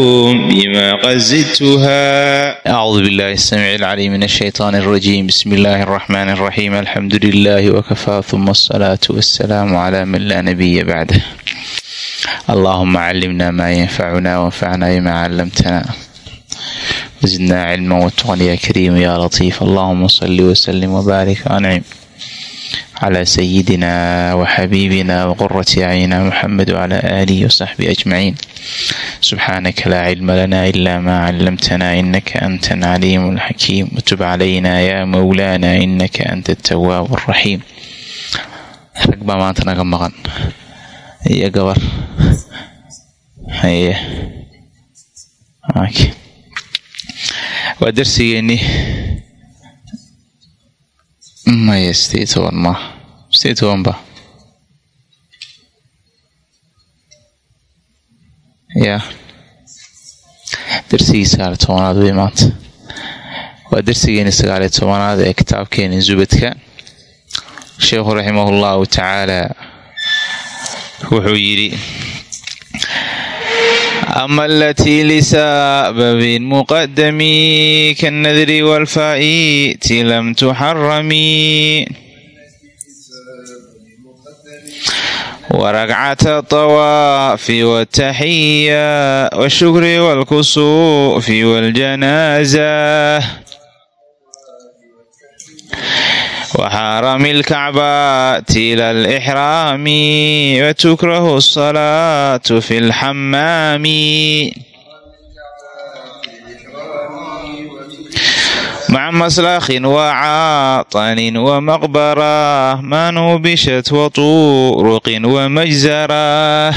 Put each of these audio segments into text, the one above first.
بما قد زدتها أعوذ بالله السميع العليم من الشيطان الرجيم بسم الله الرحمن الرحيم الحمد لله وكفى ثم الصلاة والسلام على من لا نبي بعده اللهم علمنا ما ينفعنا وانفعنا بما علمتنا وزدنا علما واتقنا يا كريم يا لطيف اللهم صل وسلم وبارك وانعم cla sayidina wxabibina wqurati acyina muxamed wcla alihi wsaxbi ajmaciin subxaanaka laa cilma lana ila ma calamtana inaka anta alcaliim اlxakiim wtub calayna ya mowlana inaka anta tawaab raxiim rag baa maanta naga maqan iyo gabar waa darsigeeni maya sidii toban maa toban ba ya darsigii sagaaliy tobanaad wey maanta waa darsigeeni sagaaliy tobanaad ee kitaabkeeni zubadka sheekhu raximah llahu tacaala wuxuu yidhi ama alatii lisababin muqadami kaannadri waalfaa'iti lam tuxarami waragcata atawaafi waltaxiya washukri waalkusuufi waaljanaaza وxaarami اlkacbaati ilى اlإxraami wtukrahu الصalaaة fi اlxamaami maca maslakhin wacaaطanin wmaqbarah manubishat waturuqin wmajzarah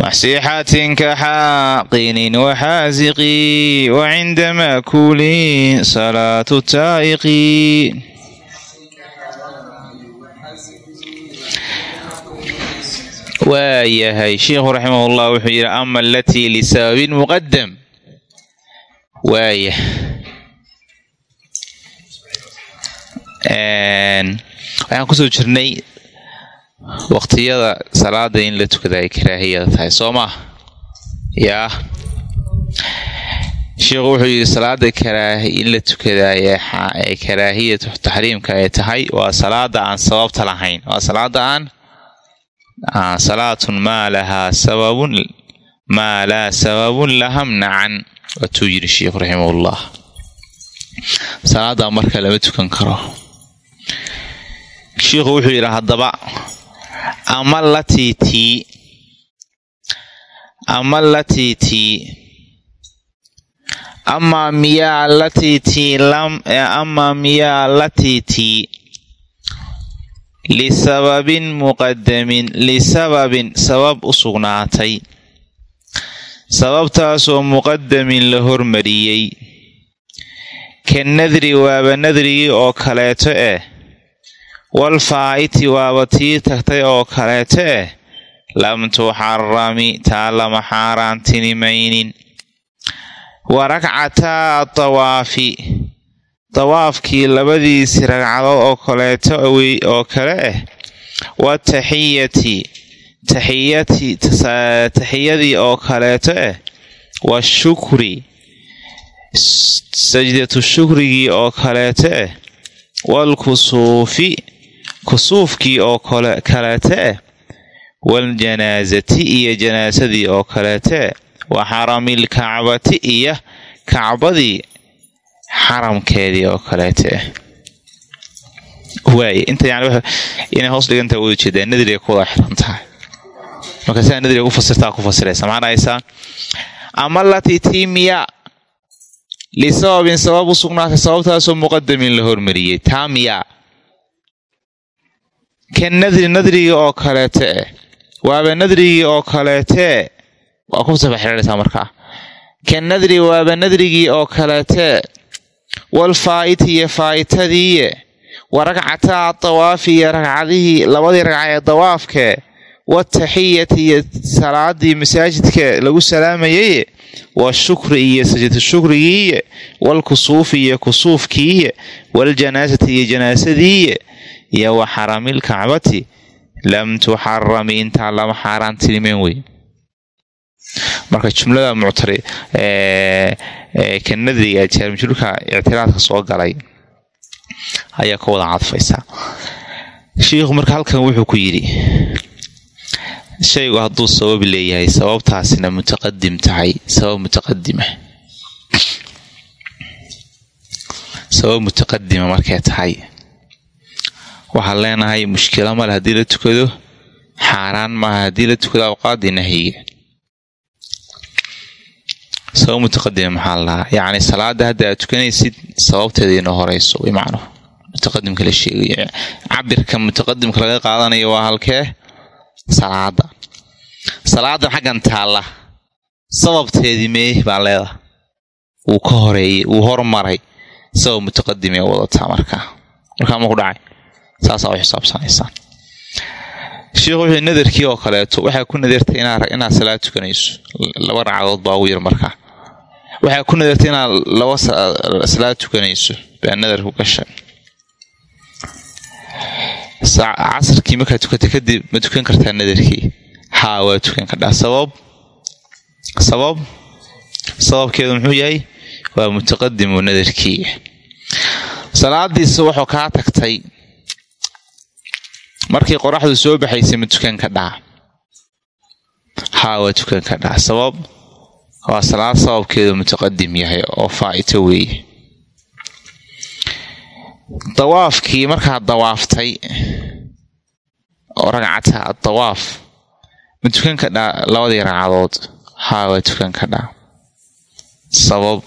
maxsiixatin kaxaaqinin waxaasiqi wacinda maakuulin salaatu taa'iqi waayahay sheikhu raximah llah wuxuu yidhi ama alatii lisababin muqadam waaya waxaan ku soo jirnay waqtiyada salaada in la tukada ay karaahiyada tahay soo maa yaa. Sheikhu wuxuu yidhi salaada in la tukaday ee karaahiyatu taxriimka ay tahay waa salaada aan sababta lahayn. Waa salaada aan salaatun maa lahaa sababun maa laa sababun laha mnacan waatuu yidhi sheikhu raximahullah salaadaa marka lama tukan karo. Sheikhu wuxuu yidhi haddaba ama latii tii ama latii tii amaa miyaa latii tii amaa miyaa latii tii lisababin muqadamin lisababin sabab u sugnaatay sababtaasoo muqadamin la hormariyey. Ka nadri waaba nadrigii oo kaleeto eh. Walfaa'iti waaba tii tagtay oo kaleeto eh. Lam tuxarami taa lama xaaraantinimaynin wa ragcataa tawaafi. Dawaafkii labadiisii ragcadood oo kaleeto oo kale ah wataxiyati taxiyati taxiyadii oo kaleeto ah washukri sajdatu shukrigii oo kaleeto ah waalkusuufi kusuufkii oo kaleete eh waljanaasati iyo janaasadii oo kaleete wa xaramil kacbati iyo kacbadii xaramkeedii oo kaleete eh waay inta yani inay hoos dhigantaa wada jeedaa nadriga ku wada xiran tahay marka sidaa nadriga ku fasirtaa ku fasiraysa maxaa dhahaysaa ama latii tiimiya lisababin sabab u sugnaatay sababtaasoo muqadamin la hormariyey. Taamiya ka nadri nadrigii oo kaleete. Waaba nadrigii oo kaleetee waa ku sabaxidhanaysaa markaa. Ka nadri waaba nadrigii oo kaleetee wal faa'iti iyo faa'itadiiye wa ragcataa dawaafi iyo ragcadihii labadii ragca ee dawaafkee wataxiyati iyo salaadii masaajidka lagu salaamayay washukri iyo sajadu shukrigiiye walkusuufi iyo kusuufkiiye waljanaasati iyo janaasadiiye iyo wa xaramil kacbati lam tuxarami intaa lama xaaraantinimeen wey. Marka jumlada muctari ka nadriga jaarmijulka ictiraadka soo galay ayaa ka wada cadfaysaa shiikhu marka halkan wuxuu ku yidhi shaygu hadduu sabab leeyahay sababtaasina mutaqadim tahay sabab mutaqadima sabab mutaqadima markay tahay. Waxaan leenahay mushkilo male haddii la tukado xaaraan maaha haddii la tukado awqaadii nahyiga sabab mutaqadima maxaa la yacni salaada hadda aad tukanaysid sababteeda inoo horeyso way macnuhu mutaqadimka la sheegayo cabirka mutaqadimka laga qaadanayo waa halkee salaada. Salaadan xaggan taalla sababteedii mee baa leedaha wuu ka horeeyey wuu hormaray sabab mutaqadimee wadataa markaa markaa ma ku dhacay. Saasaa u xisaabsanaysaan sheikhu wuxuu nadarkii oo kaleeto waxaa ku nadartay inaad salaad tukanayso. Laba ragcadood baa ugu yar markaa waxaa ku nadartay inaad laba salaad tukanayso. Baa nadar ku gashay casarkii markaa tukatay kadib ma tukan kartaa nadarkii. Haa waa tukan kardhaa sabab sabab sababkeedu muxuu yahay waa mutaqadimu nadarkii. Salaadiisa wuxuu kaa tagtay markii qoraxdu soo baxaysay ma tukan kadhaa. Haa waa tukan kadhaa. Sabab waa salaad sababkeedu mutaqadim yahay oo faa'ito weeye dawaafkii markaad dawaaftay oo ragcata dawaaf. Ma tukan kadhaa labadii ragcadood. Haa waa tukan kadhaa sabab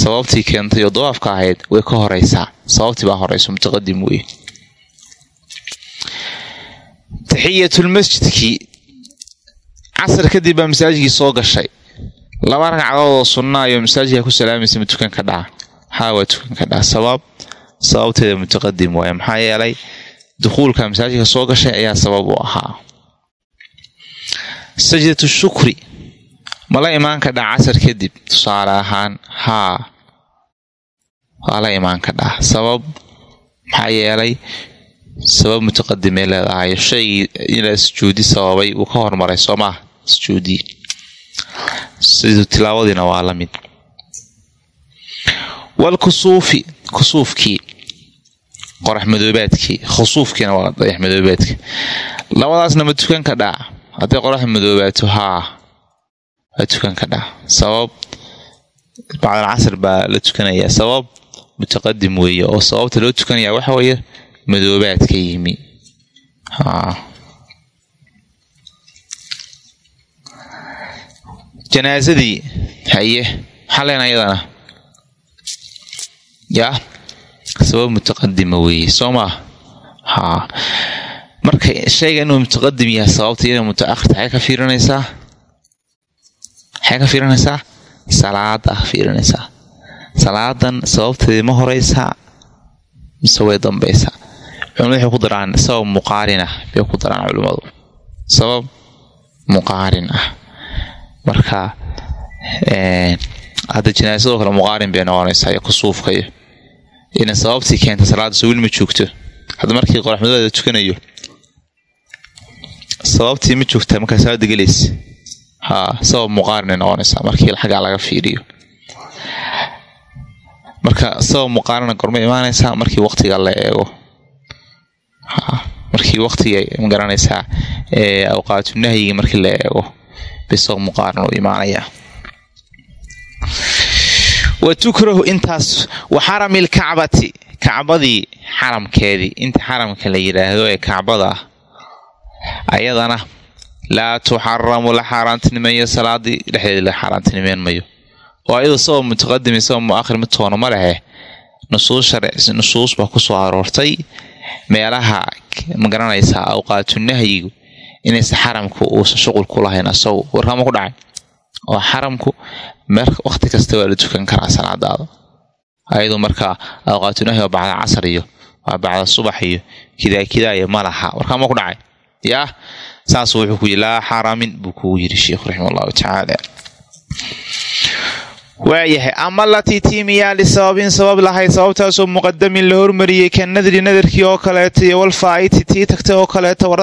sababtii keentay oo dawaafka ahayd way ka horeysaa. Sababtii baa horeyso mutaqadim weye taxiyatulmasjidkii casar kadib baa masaajidkii soo gashay. Laba ragcadood oo sunnaa iyo masaajidka ku salaamaysa ma tukan kadhaa haa waa tukan kadhaa sabab sababteeda mutaqadim waaye maxaa yeelay dukhuulka masaajidka soo gashay ayaa sabab u ahaa. Sajdatu shukri ma la imaan kadhaa casar kadib? Tusaale ahaan haa waa la imaan kadhaa sabab maxaa yeelay sabab mutaqadimay leedahay. Shaygii inaa sujuudi sababay uu ka hormaray soo maah sujuudii siduu tilaawadiina waa la mid. Walkusuufi kusuufkii qorax madoobaadkii khusuufkiina waa dayax madoobaadka labadaasna ma tukan kadhaa hadday qorax madoobaato haa waa tukan kadhaa sabab? Bacdal casr baa la tukanayaa. Sabab? Mutaqadim weeye. Oo sababta loo tukanaya waxa weeye madoobaadka yimi. Janaasadii haye maxaa leenaa iyadana? Yaa sabab mutaqadima weeye soo maa haa marka shayga inuu mutaqadim yahay sababta iyada mutaakhirta waxay ka fiirinaysaa? Waxay ka fiirinaysaa? Salaada fiirinaysaa. Salaadan sababteedii ma horeysaa mise way dambaysaa culimadu waxay ku daraan sabab muqaarin ah bay ku daraan culimmadu sabab muqaarin ah. Marka hadda janaasadoo kale muqaarin bay noqonaysaa iyo kusuufkayo ina sababtii keenta salaada weli ma joogto. Hadda markii qoraxmadooda tukanayo sababtii ma joogtaa markaa salaada gelaysa haa sabab muqaarinay noqonaysaa markii xaggaa laga fiiriyo. Marka sabab muqaarina gorma imaanaysaa markii waqtiga la eego. Markii waqtiga ma garanaysaa awqaatu nahyigi markii la eego. Bay sabab muqaarin u imaanayaa wa tukrahu intaas wa xarami lkacbati kacbadii xaramkeedii inta xaramka la yidhaahdo ee kacbada ah ayadana laa tuxaramu la xaaraantinimeeyo salaadii dhexdeeda la xaaraantinimeyn mayo. Oo ayadu sabab mutaqadim sabab muakhir mid toona ma lehe nusuus baa ku soo aroortay meelaha ma garanaysaa awqaatu nahyigu inayse xaramku uusan shuqul ku lahayn asagu warkama ku dhacay. Oo xaramku waqti kasta waa la tukan karaa salaadaada. Ayadu markaa awqaatunahi waa bacda casar iyo waa bacda subax iyo kidaa kidaaya ma laha warkama ku dhacay. Yaa saasuu wuxuu ku yidhi laa xaramin buu kugu yidhi sheikhu raxima allahu tacaala waayahay. Ama latii tiimiyaa lisababin sabab lahayd sababtaasoo muqadamin la hormariyey ka nadri nadarkii oo kaleeto iyo walfaa'iti tii tagtay oo kaleeto oo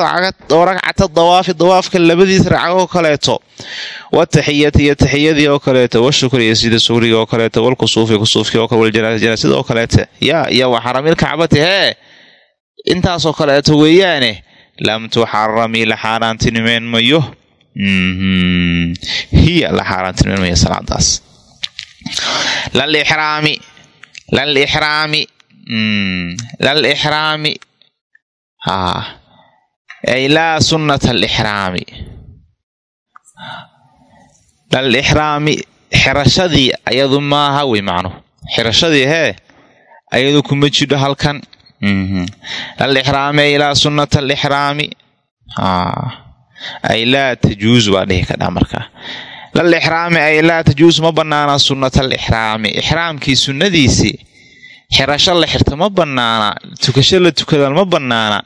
ragcata dawaafi dawaafka labadiis ragca oo kaleeto. Wataxiyati iyo taxiyadii oo kaleeto washukri iyo sida sugriga oo kaleeto walkusuufi kusuufkii oo kale waljanaasada oo kaleeta yaa wa xaramil kacbati hee intaasoo kaleeto weeyaane lam tuxarami la xaaraantinimeen mayo. Hiya la xaaraantinimeen mayo salaadaas lalixraami lalixraami lalixraami ay laa sunnata alixraami lalixraami xirashadii ayadu maaha wey macnuhu xirashadii hee ayadu kuma jidho halkan lalixraami ay laa sunnata alixraami ay laa tajuusu baa dhihi kadhaa markaa lalixraami ay laa tajuusu ma banaana sunnata alixraami ixraamkii sunnadiisii xirasho la xirta ma banaana tukasho la tukadaan ma banaana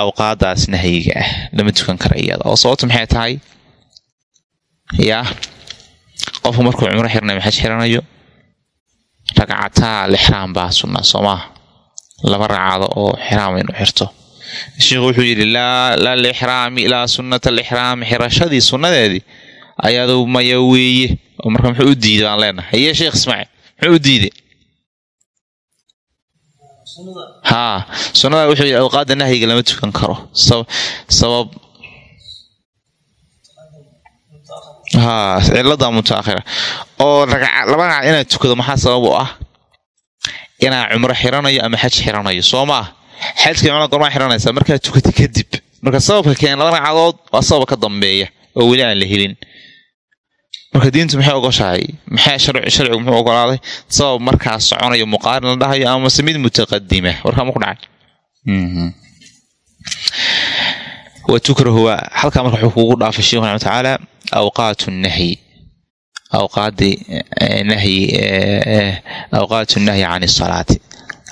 awqaadaas nahyiga ah lama tukan kara iyada oo sababta maxay tahay yaa qofku markuu cumro xiranayo maxaj xiranayo ragcataa alixraam baa sunna soo maaha laba ragcado oo xiraam inuu xirto sheikhu wuxuu yidhi laa lixraami ilaa sunnata alixraami xirashadii sunnadeedii ayadu maya weeye. Oo marka muxuu u diiday baan leenahay. Haye sheekh ismaaciil muxuu u diiday? Haa sunnada wuxuu yidhi awqaada nahyiga lama tukan karo. Sabab haa cilada mutaakhira. Oo laba ragcad inaad tukado maxaa sabab u ah? Inaa cumro xiranayo ama xaj xiranayo soo maa xajka cumrada gormaa xiranaysaa markaad tukata kadib. Marka sababka keen laba ragcadood waa sabab ka dambeeya oo weli aan la helin. Marka diintu maxay ogoshahay? Maxay sharcigu muxuu ogolaaday? Sabab markaas soconayo muqaarin la dhahayo amase mid mutaqadima warkaama ku dhacay? Wa tukrahu halkaa marka wuxuu kugu dhaafay sheikhu raxmat tacaala awqaatu nahyi. Awqaadi nahyi awqaatu nahyi can isalaati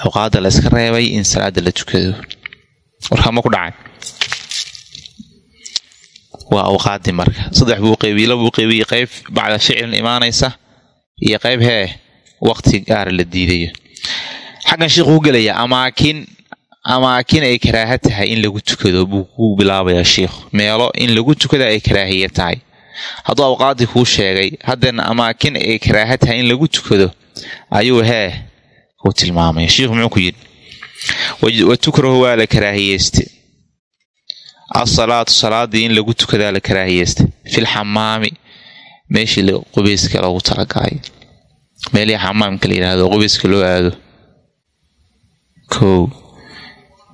awqaada la iska reebay in salaada la tukado. Warkaama ku dhacay? Waa awqaadii marka. Saddex buu qeybiyey labuu qeybiyey qayb bacda ficilin imaanaysa iyo qayb hee waqti gaara la diidayo. Xaggan sheikhu ku gelayaa amaakin amaakin ay karaaha tahay in lagu tukado buu ku bilaabayaa sheikhu meelo in lagu tukada ay karaahiya tahay. Hadduu awqaadii kuu sheegay haddana amaakin ay karaaha tahay in lagu tukado ayuu hee ku tilmaamaya sheikhu muxuu ku yidhi wa tukrahu waa la karaahiyeyste asalaatu salaadii in lagu tukadaa la karaahiyeysta fil xamaami meeshii qubeyska loogu talagalay meelihii xamaamka la yidhaahdo qubeyska loo aado. Kow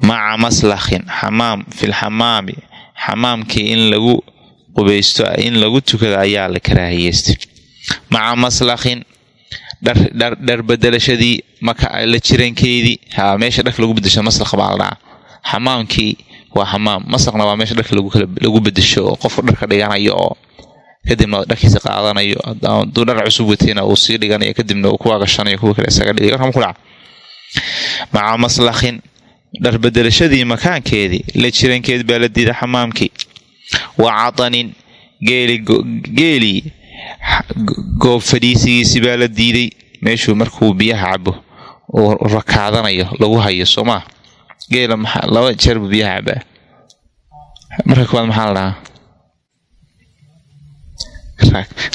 maca maslakhin xamaam fil xamaami xamaamkii in lagu qubeysto in lagu tukado ayaa la karaahiyeystay. Maca maslakhin dhar bedelashadii la jirankeydii ha meesha dharka lagu bedesho maslakh baa la xamaamkii waa xamaam. Maslakna waa meesha dharka lagu bedesho oo qofka dharka dhiganayo oo kadibna dharkiisa qaadanayo. Haduu dhar cusub wateyna uu sii dhiganayo kadibna uu kuwa gashanayo kuwa kale isaga dhigay. Warkama ku dhaca maca maslakhin dhar bedelashadii makaankeedii la jirankeed baa la diiday xamaamkii. Wa cadanin geelii goob fadhiisigiisi baa la diiday meeshuu markuu biyaha cabo uu rakaadanayo lagu hayo soo maa geela maxaa laba jeer buu biyaha cabaa marka koowaad maxaa la dhahaa?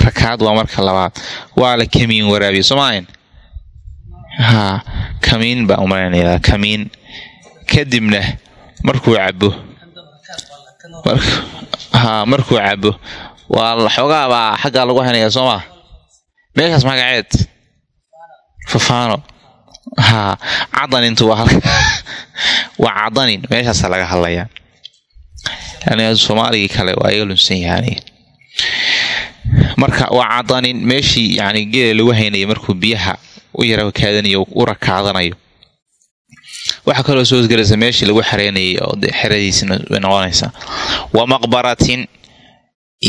Rakaad waa marka labaad. Waa la kamiin waraabiya soo maahayn haa kamiin baa u malaynaya kamiin. Kadibna markuu cabo haa markuu cabo waa xoogaa baa xaggaa lagu haynaya soo maa meeshaas magaceed. Fafaano haa cadanintu waa cadanin meeshaasa laga hadlayaa. Yani soomaaligii kale waa iga lunsan yahay. Marka waa cadanin meeshii yani geela lagu haynaya markuu biyaha u yara kaadanayo u rakaadanayo waxaa kaloo soo hosgelaysa meeshii lagu xareynayay oo xeradiisina wa maqbaratin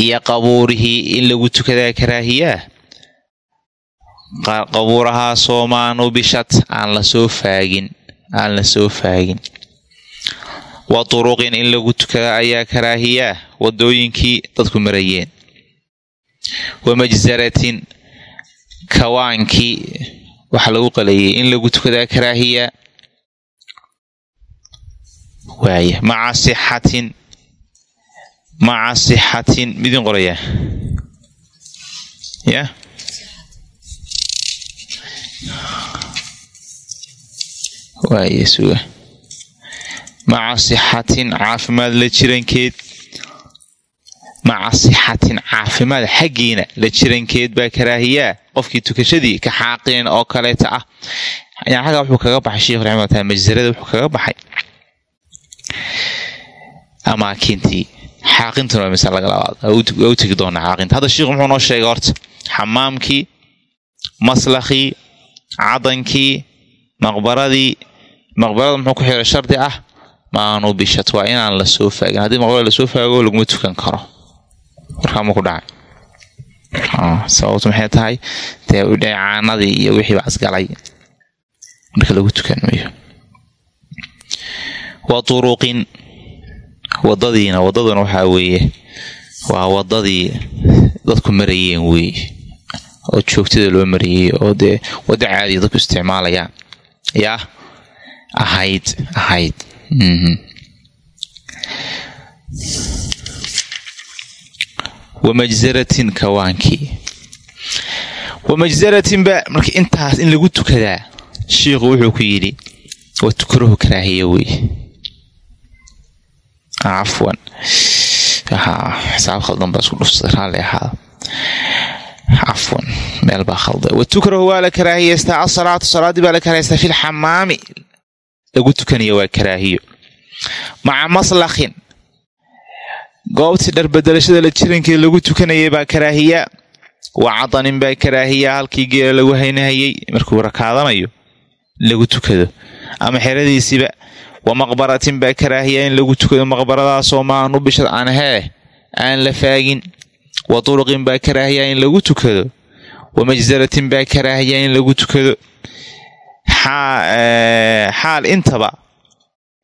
iyo qabuurihii in lagu tukadaa karaahiyaa qabuurahaasoo maanubishat aan la soo faagin aan la soo faagin wa turuqin in lagu tukada ayaa karaahiyaa wadooyinkii dadku marayeen wa majsaratin kawaankii waxa lagu qalayay in lagu tukadaa karaahiya waaya maca sixatin maca sixatin midin qorayaa ya? Waaya suga maca sixatin caafimaad la jirankeed maca sixatin caafimaad xaggiina la jirankeed baa karaahiyaa. Qofkii tukashadii ka xaaqinin oo kaleeta ah. Xagga wuxuu kaga baxay sheikh raximata majsarada wuxuu kaga baxay. Amaakintii xaaqintuna misal laga labaad. Waa u tegi doonaa xaaqinta hadda sheikhu muxuu noo sheegay horta xamaamkii maslakii cadankii maqbaradii maqbarada muxuu ku xiray shardi ah maanu bishat waa inaan la soo faagin haddii maqbarada la soo faago laguma tukan karo. Warkaama ku dhacay. Sababtu maxay tahay? Dee dheecaanadii iyo wixii bacasgalay marka lagu tukan mayo wa turuqin wadadiina wadaduna waxaa weeye. Waa wadadii dadku marayeen weeye. Oo joogtada loo marayey oo dee waddo caadiya dadku isticmaalayaan. Yaa ahayd ahayd. Wamajzaratin kawaankii wamajzaratin ba marka intaas in lagu tukadaa shiikhu wuxuu ku yidhi waa tukrahu karaahiya wey cafwan xisaab khaldan baa isku dhufsaday raalli ahaada cafwan meel baa khalday. Wa tukrahu waa la karaahiyeystaa asalaatu salaaddii baa la karaahiyeystaa fi lxamaami lagu tukanaya waa karaahiyo. Maca maslakhin. Goobtii dharbedelashada la jirankeed lagu tukanayay baa karaahiya wa cadanin baa karaahiya halkii geela lagu haynahayay. Markuu rakaadanayo lagu tukado. Ama xeradiisiiba wa maqbaratin baa karaahiya in lagu tukado maqbaradaasoo maanu bishad aan hee aan la faagin. Wa turuqin baa karaahiya in lagu tukado wa majsaratin baa karaahiya in lagu tukado xaal intaba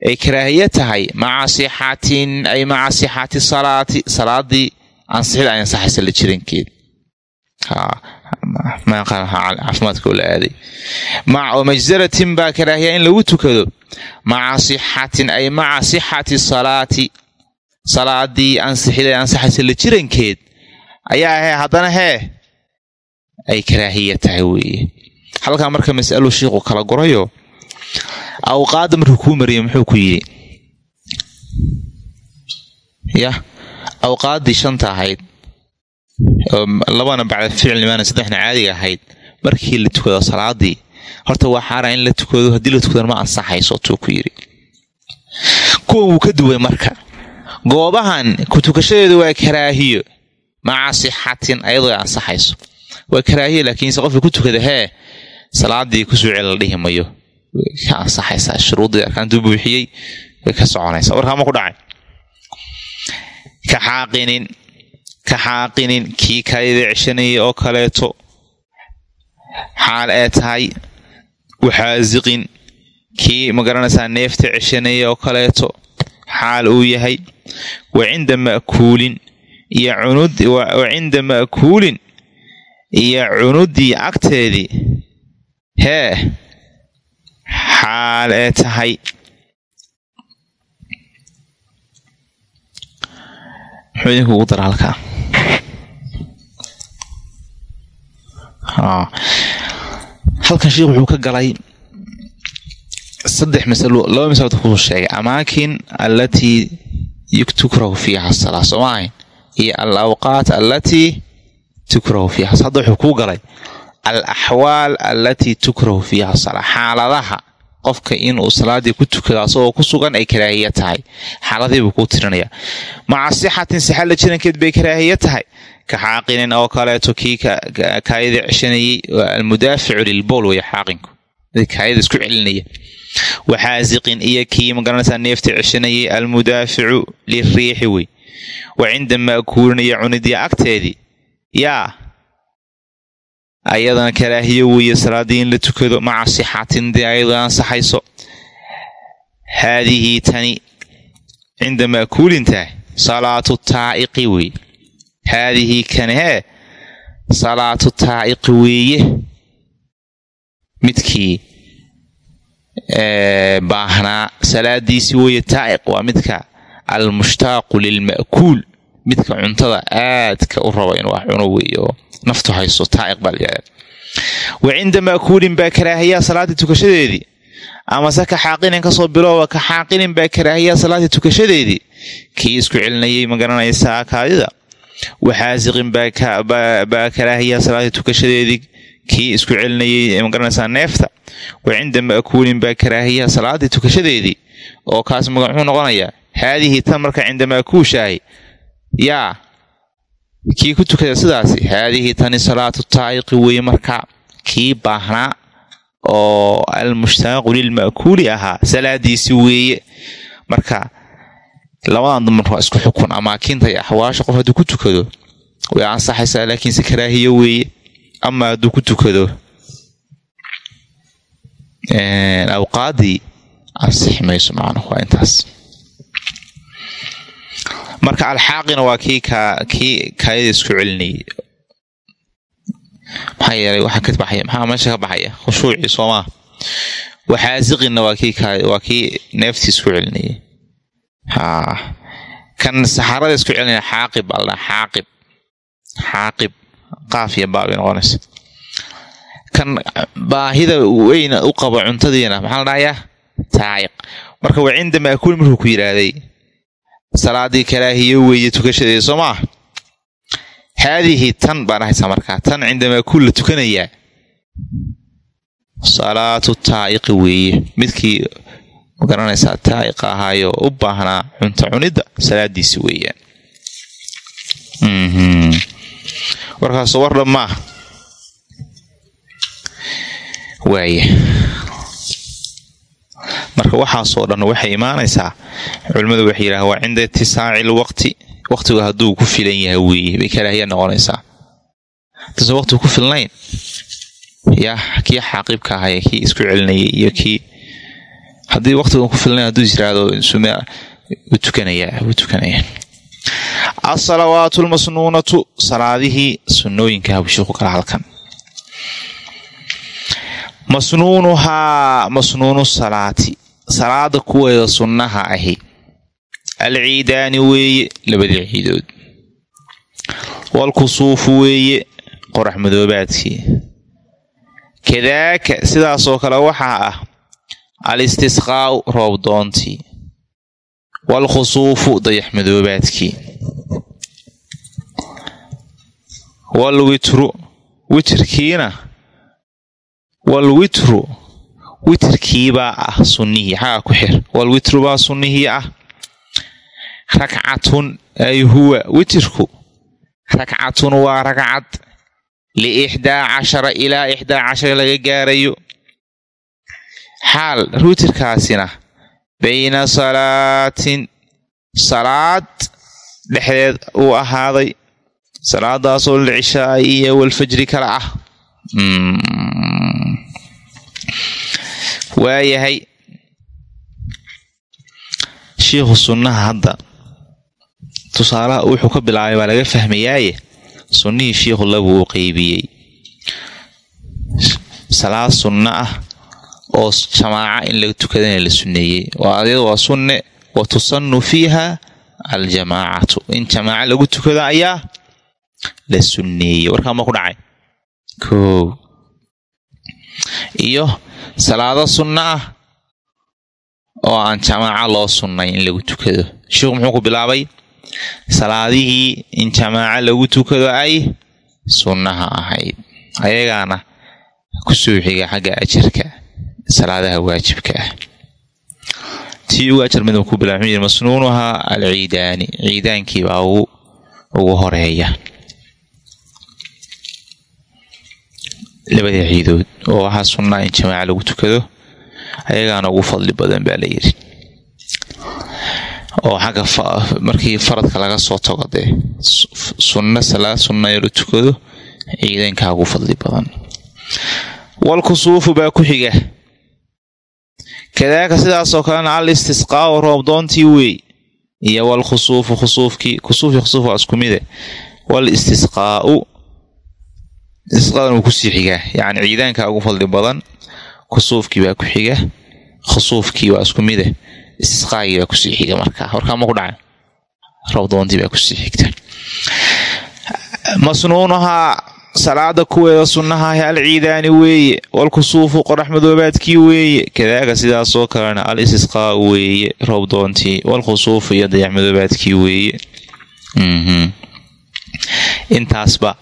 ay karaahiye tahay maca sixatin ay maca sixati salaati salaadii ansixid ay ansaxaysa la jirankeed caafimaadka oo la aaday. Maca majsaratin baa karaahiya in lagu tukado. Maca sixatin ay maca sixati salaati salaadii ansixid ay ansaxaysa la jirankeed ayaa ahee haddana hee ay karaahiya tahay weeye. Halkaa marka mas'alu shiiku kala gurayo awqaadda markuu kuu mariyay muxuu ku yidhi? Yah awqaaddii shanta ahayd labana bacda ficilnimaana saddexna caadiga ahayd markii la tukado salaadii horta waa xaaraan in la tukado haddii la tukadana ma ansaxayso tuu ku yidhi. Kuwan wuu ka duway marka. Goobahan ku tukashadeedu waa karaahiyo. Maca sixatin ayadoo ansaxayso. Waa karaahiyo laakiinse qofka ku tukada hee salaadii ku soo cel la dhihi mayo. Way ka ansaxaysaa shuruuddii arkaantuu buuxiyey way ka soconaysaa. Warkaama ku dhacay. Ka xaaqinin ka xaaqinin kii kalida ceshanayay oo kaleeto. Xaal ee tahay waxaasiqin kii ma garanaysaa neefta ceshanaya oo kaleeto. Xaal uu yahay wa cinda ma'kuulin iyo wa cinda ma'kuulin iyo cunuddii agteedii. Hee xaal ee tahay. Muxuu idinku ugu dara halkaa halkan sheikh wuxuu ka galay saddex masalo laba masalood ku soo sheegay. Amaakin allatii tukrahu fiiha asalaa soo ma ahayn. Iyo al awqaat allatii tukrahu fiiha hadda wuxuu kuu galay al axwaal allatii tukrahu fiiha salaa xaaladaha qofka inuu salaadii ku tukado asagoo ku sugan ay karaahiya tahay. Xaaladii buu kuu tirinaya maca sixatin sixalla jirankeed bay karaahiya tahay. Ka xaaqinin oo kaleeto kii kaayada ceshanayay almudaaficu lilbowl wey xaaqinku. Kaayada isku celinaya waxaasiqin iyo kii ma garanaysaa neefta ceshanayay almudaaficu liriixi wey. Wa cinda ma'kuulin iyo cunidii agteedii. Yaa ayadana karaahiyo weeye salaadii in la tukado maca sixatin dee ayadoo ansaxayso. Haadihii tani cinda ma'kuulintaah salaatu taa'iqi wey haadihii kani hee salaatu taa'iqi weeye. Midkii baahnaa salaadiisi weeye taa'iq waa midka almushtaaqu lilma'kuul. Midka cuntada aadka u raba inuu wax cuno weeye oo naftu hayso taa'iq baa layihahda wa cinda ma'kuulin baa karaahiyaa salaaddii tukashadeedii amase ka xaaqinin ka soo bilooba ka xaaqinin baa karaahiyaa salaaddii tukashadeedii kii isku celinayay ma garanaysaa kaadida. Waxaasiqin baa karaahiyaa salaaddii tukashadeedii kii isku celinayay ma garanaysaa neefta. Wa cinda ma'kuulin baa karaahiyaa salaaddii tukashadeedii oo kaas magacuu noqonayaa? Haadihii tan marka cinda ma'kuushaahi yaa kii ku tukada sidaasi haadihii tani salaatu taa'iqi weeye marka kii baahnaa oo almushtaaqu lilma'kuuli ahaa salaadiisi weeye. Marka labadan dumar waa isku xukun amaakinta iyo axwaasha qof hadduu ku tukado way ansaxaysaa laakiinse karaahiyo weeye. Ama hadduu ku tukado awqaadii ansixi mayso macnuhu waa intaas marka alxaaqina waa kii kii kaayada isku celinayay. Maxaa yeelay waxaa ka baxaya maxaa meesha ka baxaya? Khushuucii soomaa. Waxaasiqinna waa kii waa kii neeftii isku celinayay. Ha kan saxarada isku celinaya xaaqib baa la xaaqib. Xaaqib. Qaaf iyo baabay noqonaysa. Kan baahida weyna u qabo cuntadiina maxaa la dhahayaa? Taayiq marka waa cinda ma'kuul markuu ku yidhaahday salaadii karaahiyo weeye tukashadeeda soo maa haadihi tan baa dhahaysaa markaa tan cinda ma'kuul la tukanayaa. Salaatu taa'iqi weeye. Midkii ma garanaysaa taa'iqa ahaayo u baahnaa cunto cunidda salaadiisi weeyaan. Warkaasoo war dhammaa waaya marka waxaasoo dhan waxay imaanaysaa culimmadu waxay yidhaha waa cinda itisaaci lwaqti waqtigu hadduu ku filan yahay weeye bay karaahiya noqonaysaa. Hadduusan waqtigu ku filnayn yaa kii xaaqibka ahaya kii isku celinayay iyo kii haddii waqtigan ku filnayn hadduu is yiraahdo wuu tukanayaa wuu tukanayaa asalawaatu lmasnuunatu salaadihii sunnooyinka habshiiku kala halkan masnuunuhaa masnuunu salaati. Salaada kuweeda sunnaha ahi. Alciidaani weeye labadii ciidood. Walkusuufu weeye qorax madoobaadkii. Kadaaka sidaasoo kale waxaa ah alistisqaa'u roob doontii. Waalkhusuufu dayax madoobaadkii. Walwitru witrkiina walwitru witrkiibaa ah sunnihii xagaa ku xir? Walwitru baa sunnihii ah. Rakcatun ay huwa witirku rakcatun waa ragcad liixdaa cashara ilaa ixdaa cashara laga gaarayo. Xaal witirkaasina bayna salaatin salaad dhexdeed uu ahaaday. Salaadaasoo lilcishaai iyo walfajri kale ah waayahay. Shiikhu sunnaha hadda tusaalaha wuxuu ka bilaabay baa laga fahmayaaye sunnihii shiikhu labuu u qeybiyey salaad sunno ah oo jamaaca in laga tukadana la sunneeyey. Ayado waa sunne wa tusannu fiiha aljamaacatu. In jamaaca lagu tukado ayaa la sunneeyey. Warkaa ma ku dhacay? Koow. Iyo salaado sunno ah oo aan jamaaca loo sunnay in lagu tukado. Sheikhu muxuu ku bilaabay salaadihii in jamaaca lagu tukado ay sunnaha ahayd. Ayagaana ku soo xiga xagga ajarka salaadaha waajibka ah. Tii ugu ajar miduu ku bilabay muxuu yidhi masnuunuhaa alciidaani. Ciidaankii baa ugu ugu horreeya. Labadii ciidood oo waxaa sunnaa in jamaaca lagu tukado ayagaana ugu fadli badan baa layidhi oo xagga markii faradka laga soo tago dee sunno salaad sunna la tukado ciidankaa ugu fadli badan. walkusuufu baa ku xiga. kadaaka sidaasoo kalena al istisqaau roobdoontii wey iyo walkhusuufu khusuufkii kusuufii khusuuf waa isku mide wal istisqaau istisqaadan wuu ku sii xigaa yacni ciidaankaa ugu fadli badan kusuufkii baa ku xiga khusuufkii waa isku mide istisqaagii baa ku sii xiga markaa warkaa ma ku dhacay roobdoontii baa ku sii xigta. Masnuunahaa salaada kuweeda sunnaha al ciidaani weeye walkusuufu qorax madoobaadkii weeye. Kadaaga sidaasoo kalena al istisqaa weeye roobdoontii walkhusuufu iyo dayax madoobaadkii weeye. Intaasba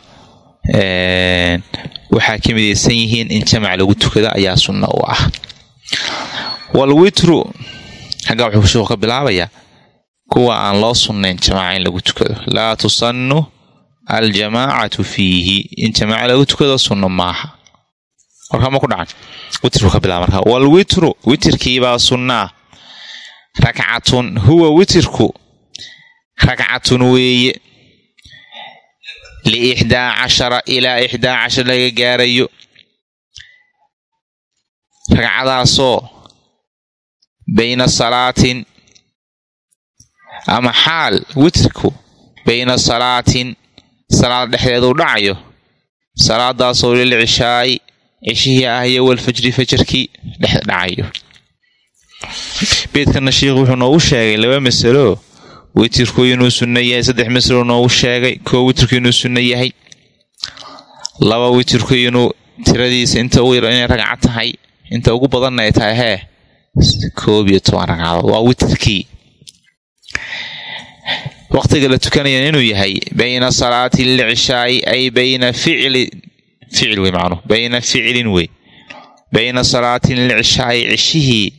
waxaa ka midaysan yihiin in jamac lagu tukada ayaa sunna u ah. Walwitru xaggaa wuxuu sheekhu ka bilaabayaa kuwa aan loo sunnayn jamaaca in lagu tukado. Laa tusannu aljamaacatu fiihi in jamaaca lagu tukado sunno maaha. Warkaa ma ku dhacan witrku ka bilaa markaa walwitru witirkiibaa sunnaa rakcatun huwa witirku. Rakcatun weeye liixdaa cashara ilaa ixdaa cashar laga gaarayo ragcadaasoo bayna salaatin ama xaal witrku bayna salaatin salaad dhexdeedu dhacayo salaadaasoo lil cishaa'i cishihii ah iyo walfajri fajarkii dhex dhacayo beedkana sheikhu wuxuu noogu sheegay laba masalo witirku inuu sunno yahay saddex masalo noogu sheegay koo witirku inuu sunno yahay. Laba witirku inuu tiradiisa inta ugu yar inay ragca tahay inta ugu badanna ay tahay hee koob iyo toban ragcadood. Waa witirkii. Waqtiga la tukanaya inuu yahay bayna salaati lcishaa'i ay bayna ficli ficil wey macnuhu bayna ficlin wey. Bayna salaatin lcishaa'i cishihii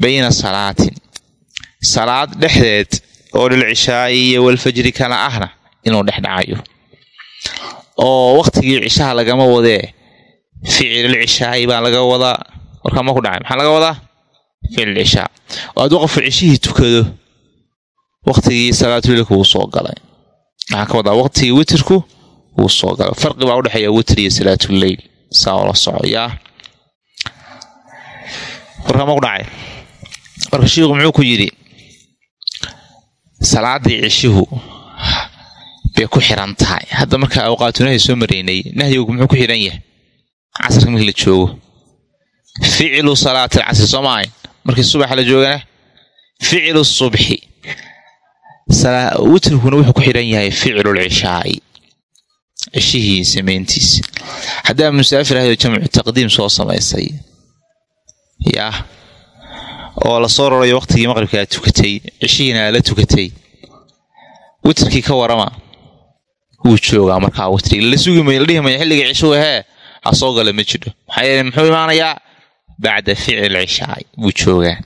bayna salaatin salaad dhexdeed oo lilcishaa'i iyo walfajri kala ahna inuu dhex dhacayo. Oo waqtigii cishaha lagama wadee ficililcishaa'i baa laga wadaa. Warkaa ma ku dhacay maxaa laga wadaa? Ficilcishaa oo hadduu qofku cishihii tukado waqtigii salaatulilka wuu soo galay. Maxaa ka wadaa? Waqtigii witrku wuu soo galay. Farqi baa udhexeeya witr iyo salaatuleyl saa oola soco yaa warkama ku dhacay. Marka shiikhu muxuu ku yidhi salaadii cishihu bay ku xiran tahay. Hadda marka awqaatunahay soo maraynay nahyigu muxuu ku xiran yahay? Casarka markii la joogo. Ficlu salaati alcasri soo maahayn markii subaxa la joogana? Ficlu subxi witrkuna wuxuu ku xidhan yahay ficlul cishaa'i. Cishihii samayntiisa haddaa musaafir ahayo jamcu taqdiim soo samaysay. Yaah oo la soo rorayo waqtigii maqribka tukatay cishihiina la tukatay. Witrkii ka warama wuu joogaa markaa witrigi la sugi mayo la dhihi mayo xilligii cishuhu hee ha soo gala ma jidho. Maxaa yeele muxuu imaanayaa? Bacda ficli lcishaa'i wuu joogaa.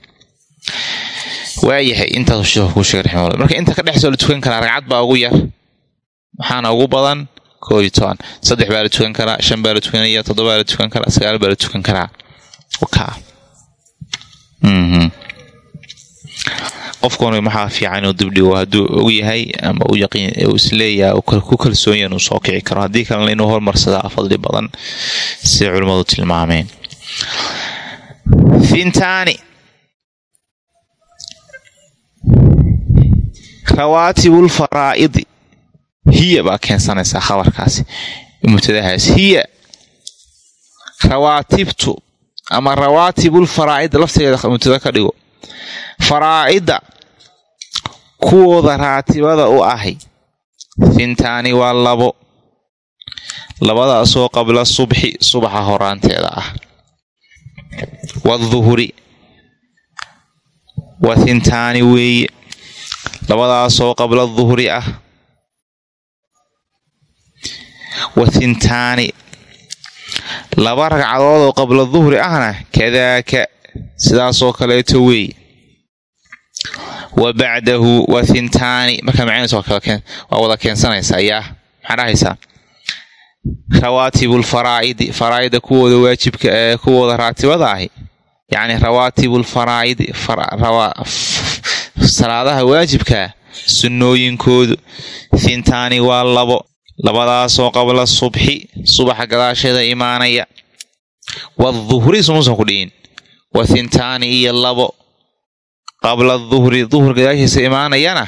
Waayahay intaasuu sheekhu kuu sheegay raximahullah. Marka inta ka dhexsoo la tukan karaa ragcad baa ugu yar. Maxaana ugu badan koo iyo toban. Saddex baa la tukan karaa shan baa la tukanaya toddobaa la tukan karaa sagaal baa la tukan karaa. Wakaa qofkuna maxaa fiican inuu dibdhigo hadduu og yahay ama uu is leeyahay ku kalsoonyaha inuu soo kici karo. Haddii kalena inuu hormarsadaa fadli badan siday culimmadu tilmaameen. Fintaani rawaatibul faraa'idi. Hiya baa keensanaysaa khabarkaasi. Mubtadahaas. Hiya. Rawaatibtu ama rawaatibul faraa'ida laftigeeda mubtada ka dhigo. Faraa'ida kuwooda raatibada u ahi fintaani waa labo. Labadaasoo qabla subxi subaxa horaanteeda ah. Waduhuri wa hintaani weeye. Labadaasoo qabla duhri ah. Wa hintaani laba ragcadood oo qabla duhri ahna kadaaka sidaasoo kaleeto weeye wa bacdahu wa hintaani markaa macnahees waa wada keensanaysaa yaa maxaa dhahaysaa rawaatibul faraa'idi faraa'ida kuwooda waajibka ee kuwooda raatibada ahi yacni rawaatibulfaraa'idi salaadaha waajibkaa sunnooyinkoodu thintaani waa labo labadaasoo qabla subxi subaxa gadaasheeda imaanaya. Waduhri sumuusan ku dhihin wa thintaani iyo labo. Qabla duhri duhur gadaashiisa imaanayana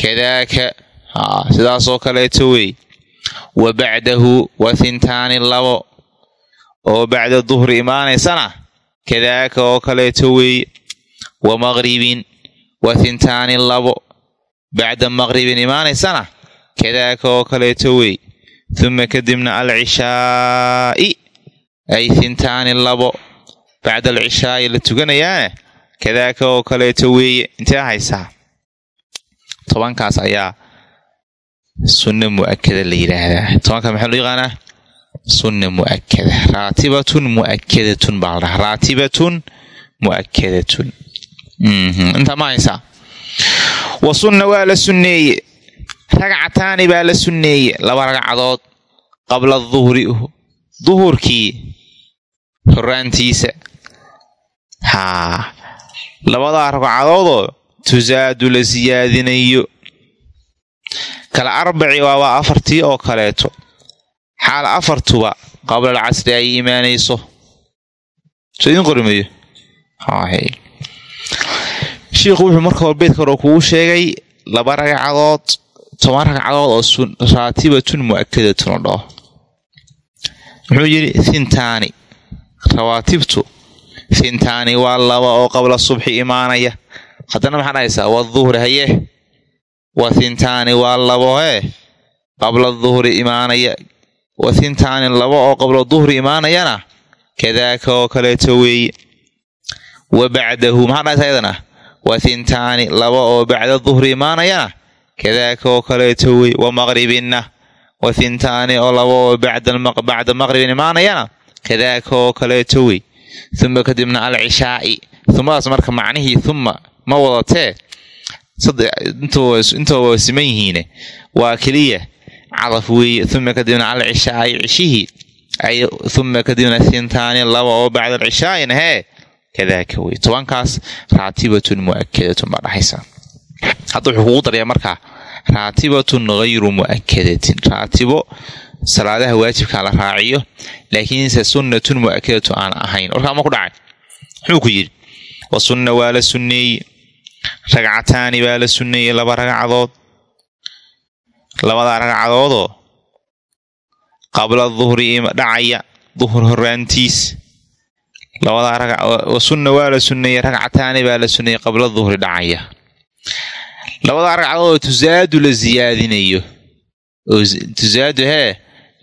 kadaaka sidaasoo kaleeto wey. Wa bacdahu wa thintaani labo. Oo bacda duhri imaanaysana kadaaka oo kaleeto weeye wa maqribin wa thintaani labo. Bacda maqribin imaanaysana kadaaka oo kaleeto wey uma kadibna alcishaa'i ay thintaani labo bacda alcishaa'i la tukanayaana kadaaka oo kaleeto weeye intee haysaa tobankaas ayaa sunna mu'akada la yidhaahdaa tobankaas maxaa loo yaqaanaa sunna mu'akada raatibatun mu'akadatun baa la dhahaa raatibatun mu'akadatun intaa ma haysaa wa sunna waa la sunneeye ragcataani baa la sunneeye laba ragcadood qabla duhri duhurkii horaantiisa. Haa labadaa ragcadoodoo tusaadu la siyaadinayo. Kala arbaci waaba afartii oo kaleeto. Xaal afartuba qabla alcasri ay imaanayso soo qorimayo? Shiikhu wuxuu marka hore beydka hore kugu sheegay laba ragcadood toban ragcadood oo raatibatun mu'akadatun dhaho wuxuu yidhi thintaani rawaatibtu thintaani waa laba oo qabla subxi imaanaya. Haddana maxaa dhahaysaa waa duhri haye. Wa thintaani waa labo hee qabla duhri imaanaya. Wa thintaani laba oo qabla duhri imaanayana. Kadaaka oo kaleeto weeye wa bacdahu. Maxaa dhahaysaa iyadana? Wa thintaani laba oo bacda duhri imaanayana kadaaka oo kaleeto wey wa maqribinna wa thintaani oo laba oo bacda maqribin imaanayana kadaaka oo kaleeto wey uma kadibna alcishaa'i umadaas marka macnihii uma ma wadatee intooba siman yihiine waa keliya cadaf weeye uma kadibna alcishaa'i cishihii ay uma kadibna thintaani laba oo bacda alcishaa'ina hee kadaaka wey tobankaas raatibatun mu'akadatun baa dhaxaysa hadda wuxuu kugu daryaa markaa raatibatun hayru mu'akadatin raatibo salaadaha waajibkaa la raaciyo laakiinse sunnatun mu'akadatu aan ahayn. Warkaa ma ku dhacay? Muxuu ku yidhi? Wa sunna waa la sunneeye ragcataani baa la sunneeyey laba ragcadood. Labadaa ragcadoodoo qabla duhri dhacaya duhur horaantiis labadaa sunna waa la sunneeyey ragcataani baa la sunneeyey qabla duhri dhacaya labadaa ragcadoodoo tusaadu la siyaadinayo oo tusaadu hee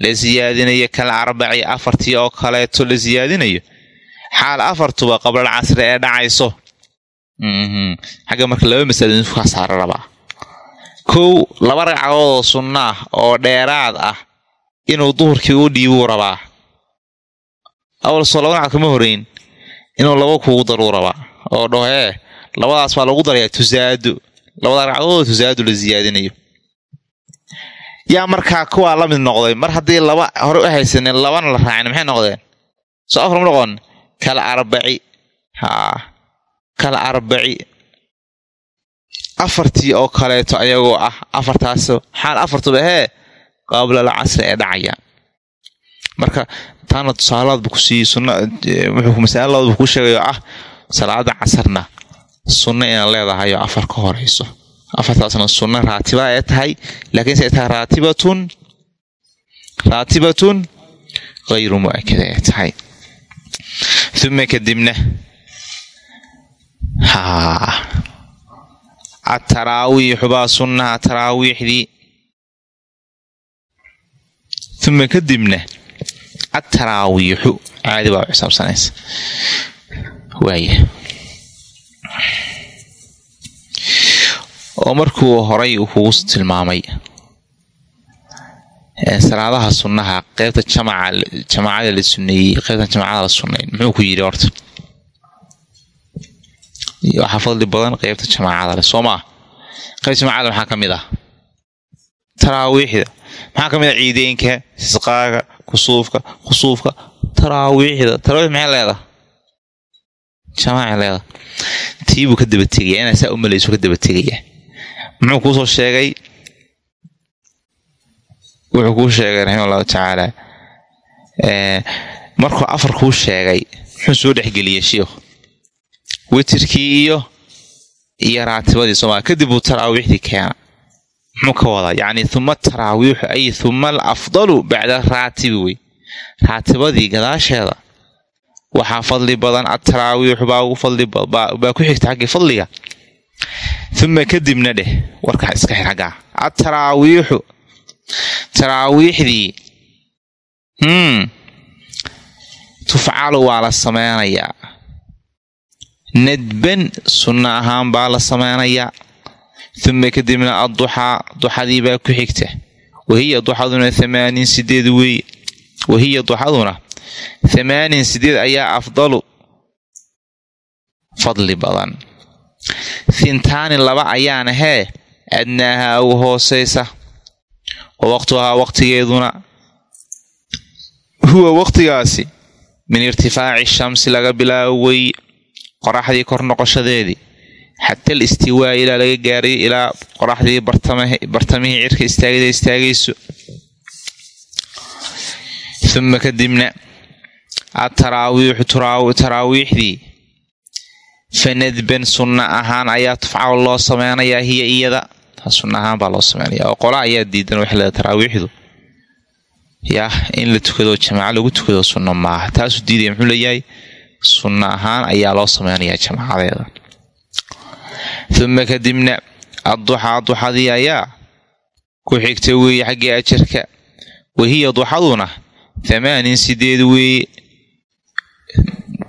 la siyaadinayo kala arbaci afartii oo kaleeto la siyaadinayo xaal afartuba qablal casri ee dhacayso. Xagga marka laba masalo kaa saara rabaa kow laba ragcadoodoo sunna ah oo dheeraad ah inuu duhurkii u dhiibuu rabaa awal soo laba ragcad kama horeyn. Inuu laba kuugu daruu rabaa oo dhaho hee labadaas baa lagu darayaa tusaadu. Labada ragcadoodoo tusaadu la siyaadinayo yaa markaa kuwaa la mid noqday mar haddii laba hore u haysanin labana la raacin maxay noqdeen? Soo afar ma noqon. Kala arbaci. Haa. Kala arbaci. Afartii oo kaleeto ayagoo ah afartaas xaal afartuba hee? Qablal casri ee dhacaya. Marka taana tusaalaadbu kusiiyey sunna wuxuu masaaladaadbu kuu sheegayo ah salaada casarna sunno inaan leedahay oo afar ka horeyso. Afartaasna sunno raatiba ee tahay laakiinse ay tahay raatibatun raatibatun hayru mu'akada ee tahay. Uma kadibna haa ataraawiixu baa sunnaha taraawiixdii uma kadibna ataraawiixu caadi baa u xisaabsanaysa. Waaya oo markuu horay uu kugu tilmaamay salaadaha sunnaha qeybta jamaca jamaacada la sunneeyey qeybta jamacada la sunnayn muxuu ku yidhi horta? Waxaa fadli badan qeybta jamaacada leh soo maa qeybta jamaacada maxaa ka mid ah? Taraawiixda. Maxaa ka mid ah ciideenka isqaaga kusuufka khusuufka taraawiixda. Taraawiix maxay leedahay? Jamaaca leeda tiibuu ka daba tegaya inaa saa u malayso ka daba tegaya. Muxuu kuusoo sheegay? Wuxuu kuu sheegay raxima allahu tacaala markuu afar kuu sheegay muxuu soo dhexgeliyey shiikhu witirkii iyo iyo raatibadii sooma kadib uu taraawiixdii keena. Muxuu ka wadaa? Yacni uma taraawiixu ay uma al afdalu bacda raatibi wey. Raatibadii gadaasheeda waxaa fadli badan ataraawiixu baa ku xigta xaggii fadliga. Uma kadibna dheh warkaa iska xir xaggaa ataraawiixu taraawiixdii hmm tufcalu waa la sameynayaa nadban sunno ahaan baa la sameynayaa uma kadibna adduxaa duxadii baa ku xigta. Wahiya duxaduna thamaanin sideed weeye wahiya duxaduna thamaanin sideed ayaa afdalu fadli badan. Hintaani laba ayaana hee adnaaha ugu hooseysa wa waqtuhaa waqtigeeduna huwa waqtigaasi min irtifaaci shamsi laga bilaabo wey qoraxdii kor noqoshadeedii. Xata al istiwaa ilaa laga gaaray ilaa qoraxdii bartamihii cirka istaagida istaagayso uma kadibna ataraawiixu taraawiixdii fanadban sunna ahaan ayaa tufcal loo sameynayaa hiya iyada. Sunna ahaan baa loo sameynaya. Oo qola ayaa diidan waxay leedahay taraawiixdu yah in la tukado jamaaco lagu tukado sunno maaha. Taasuu diidaya muxuu leeyahay? Sunna ahaan ayaa loo sameynayaa jamaacadeeda uma kadibna adduxaa duxadii ayaa ku xigta weeye xaggii ajarka. Wahiya duxaduna thamaanin sideed weeye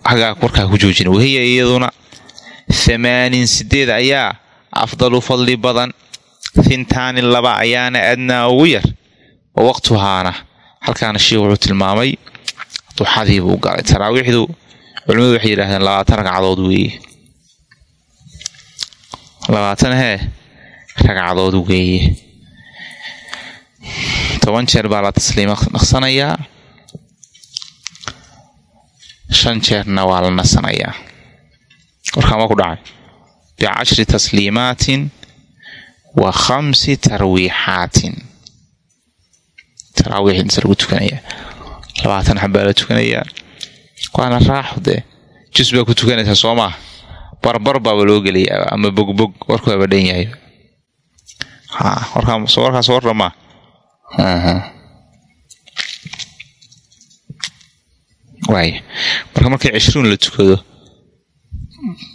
hagaa warkaa ku joojin wahiya iyaduna thamaanin sideed ayaa afdalu fadli badan. Hintaani laba ayaana adnaa ugu yar. Wa waqtuhaana halkaana sheikh wuxuu tilmaamay duxadii buu galay. Taraawiixdu culimadu waxay yidhahdeen labaatan ragcadood weeye. Labaatan hee ragcadood weeye. Toban jeer baa la tasliima naqsanayaa shan jeerna waa la nasanayaa warkaan waa ku dhacay bicashri tasliimaatin wa khamsi tarwiixaatin taraawiix inta lagu tukanayaa labaatan xabbaa la tukanayaa waana raaxo dee jus baa ku tukanaysaa soo maaha barbar baaba loo gelayaa ama bogbog warkuaba dhan yahay warkaas warra maa waay marka markii cishruun la tukado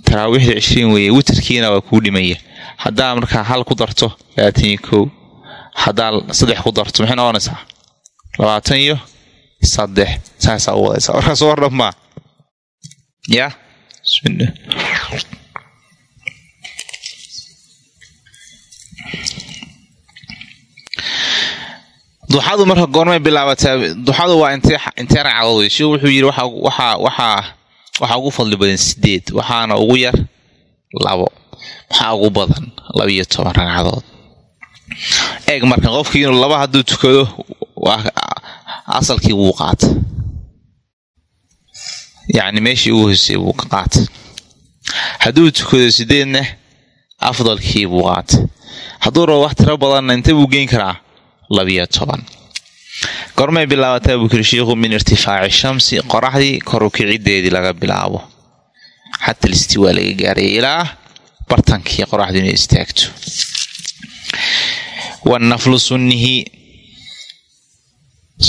taraawiixda cishriin weeye witarkiina waa kuu dhimaya. Haddaa markaa hal ku darto labaatan iyo kow haddaa saddex ku darto maxay noqonaysaa? Labaatan iyo saddex saasaa u wadaysaa warkaas war dhammaa ya duxadu marka goormay bilaabataa duxadu waa intee ragcadood sheikhu wuxuu yidhi waxaa ugu fadli badan sideed waxaana ugu yar labo maxaa ugu badan laba iyo toban ragcadood. Eeg marka qofkii inuu laba hadduu tukado asalkii wuu qaata yacni meeshii ugu hoysay wuu ka qaata hadduu tukado sideedna afdalkii buu qaata hadduu rabo wax tiro badanna intee buu geyn karaa labiyo toban gormay bilaabataa buu kiri shiikhu min irtifaaci shamsi qoraxdii koru kicideedii laga bilaabo. Xata listiwaa laga gaaray ilaa bartankii qoraxdu inay istaagto. Wanaflu sunnihii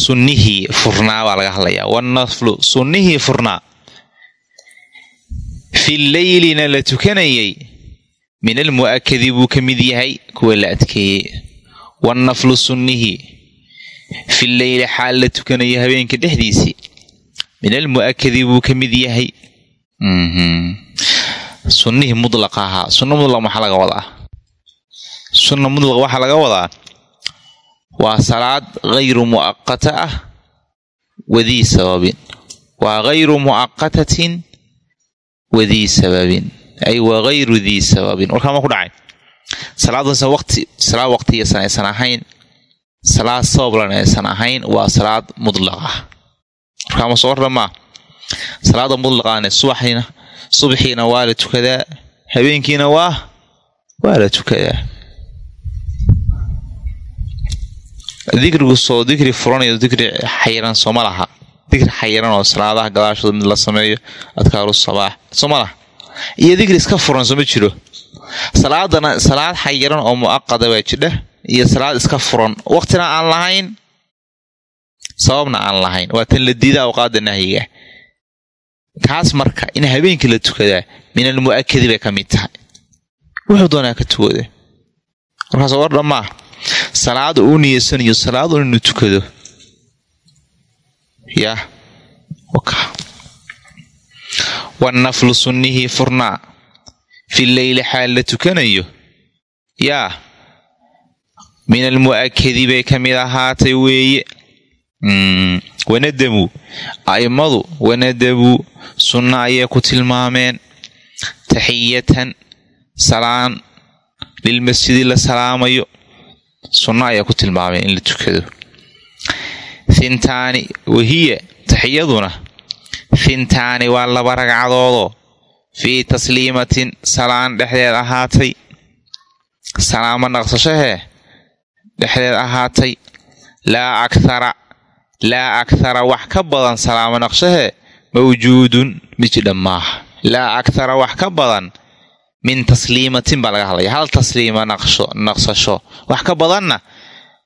sunnihii furnaa baa laga hadlayaa. Wanaflu sunnihii furnaa fi leylina la tukanayay min almu'akadi buu ka mid yahay kuwa la adkeeyey wanaflu sunnihii fi leyli xaal la tukanayo habeenka dhexdiisii min almu'akadi buu ka mid yahay sunnihii mudlaqa ahaa sunna mudlaq maxaa laga wadaa sunna mudlaq waxaa laga wadaa waa salaad hayru mu'aqata ah wadii sababin waa hayru mu'aqatatin wadii sababin ay wa hayru dii sababin warkaa ma ku dhacay salaadasa waqti salaad waqtiyasan aysan ahayn salaad sabablan aysan ahayn waa salaad mudlaq ah warkaa ma soo warra maa salaada mudlaqaane subaxina subxiina waa la tukadaa habeenkiina waa waa la tukadaa. Dikrigu soo dikri furanayo dikri xayiran sooma laha. Dikri xayiran oo salaadaha gadaashooda mid la sameeyo adkaaru sabaax sooma laha. Iyo dikri iska furan sooma jiro salaadana salaad xayiran oo mu'aqada baa jidha iyo salaad iska furan. Waqtina aan lahayn sababna aan lahayn. Waa tan la diida awqaada nahyiga. Kaas marka in habeenkii la tukadaa min almu'akadi bay ka mid tahay. Wuxuu doonaa ka tukooda markaas war dhammaa salaada uu niyeysanayo salaadun inuu tukado. Yah wanaflu sunnihii furnaa fi leyli xaal la tukanayo yaa min almu'akadi bay ka mid ahaatay weeye wanadamu a'immadu wanadabuu sunna ayay ku tilmaameen taxiyatan salaan lilmasjidi la salaamayo sunno ayaa ku tilmaameen in la tukado fintaani wahiya taxiyaduna fintaani waa laba ragcadoodoo fii tasliimatin salaan dhexdeed ahaatay. Salaamo naqsashahee dhexdeed ahaatay. Laa akhara laa akhara wax ka badan salaamo naqshahee mawjuudun mijidha maaha laa akhara wax ka badan. Min tasliimatin baa laga hadlaya. Hal tasliima naqsasho wax ka badanna?